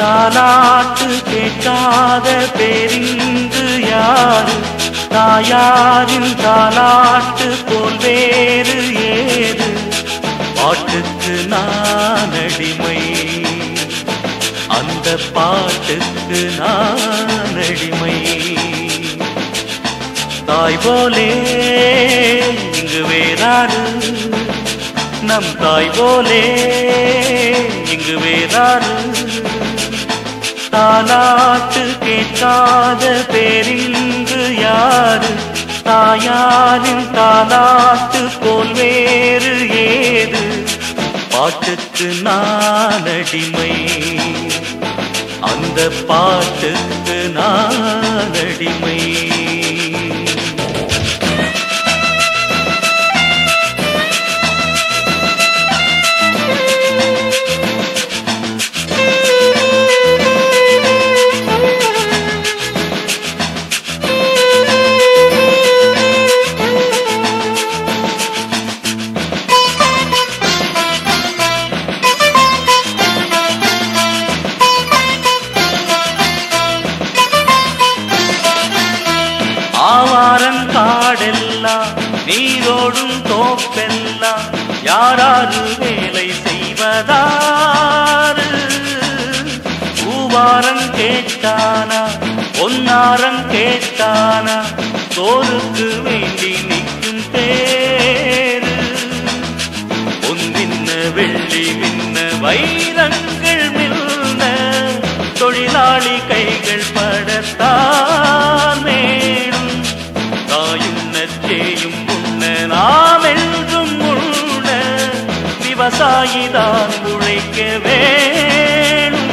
தாலாட்டு கேட்காத பெரிந்து யாரு? தாயாரின் தாலாட்டு போல் வேறு ஏது? பாட்டுக்கு நான் அடிமை. அந்த பாட்டுக்கு நான் அடிமை. தாய் போலே இங்கு வேறாரு. நம் தாய் போலே இங்கு வேறாரு. தாலாட்டு கேட்காத பேரிங்கு யாரு? தாயாரின் தாலாட்டு போல் வேறு ஏது? பாட்டுக்கு நான் அடிமை அந்த பாட்டுக்கு நான் அடிமை ஆவாரன் காடெல்லாம் நீரோடும் தோப்பெல்லாம் யாராரு வேலை செய்வதாறு? பூவாரன் கேட்டானா பொன்னாரன் கேட்டானா சோறுக்கு வேண்டி நிற்கும் பேரு பொன்னின்ன வெள்ளி மின்ன வைரங்கள் மில்ன தொழிலாளி கைகள் படத்தான் விவசாயிதான் உழைக்க வேணும்.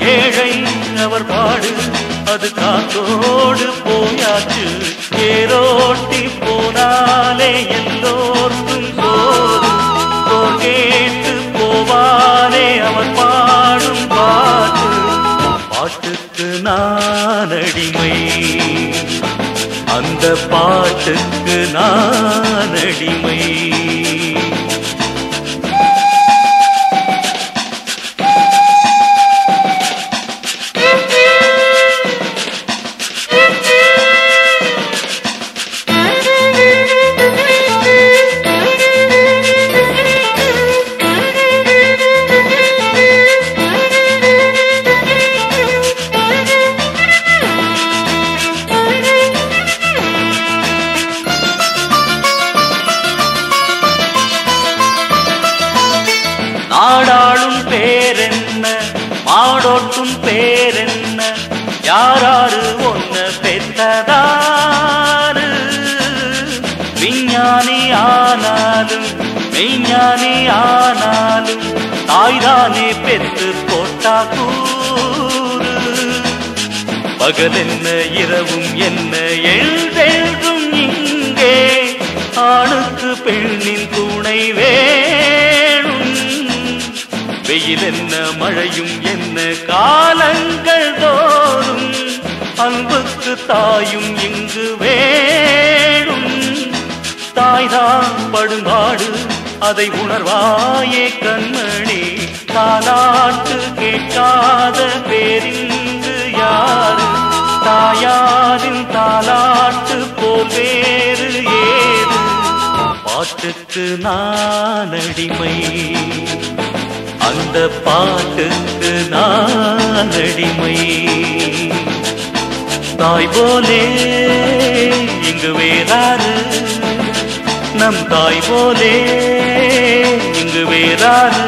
ஏழை அவர் பாடு அது காத்தோடு போயாச்சு. ஏரோட்டி போனாலே எல்லோர்க்கும் சோறு போர் கேட்டு போவானே அவர் பாடும் பாட்டு. பாட்டுக்கு நான் அடிமை. அந்த பாட்டுக்கு நான் அடிமை. ஆடாளும் பேரென்ன? மாடோட்டும் பேரென்ன? யாராரு ஒன்று பெற்றதாரு விஞ்ஞானி ஆனாலும் மெய்ஞானி ஆனாலும் தாய்தானே பெற்று போட்டா கூறு. பகலென்ன இரவும் என்ன எழுத காலங்கள் தோறும் அன்புக்கு தாயும் இங்கு வேணும் தாய்தான் படுங்காடு அதை உணர்வாயே கண்மணி. தாலாட்டு கேட்காத பேரிங்கு யாரு? தாயாரின் தாலாட்டு போல் வேறு ஏது? பாட்டுக்கு நான் அடிமை அந்த பாட்டுக்கு நான் அடிமை தாய் போலே இங்கு வேறாறு. நம் தாய் போலே இங்கு வேறாறு.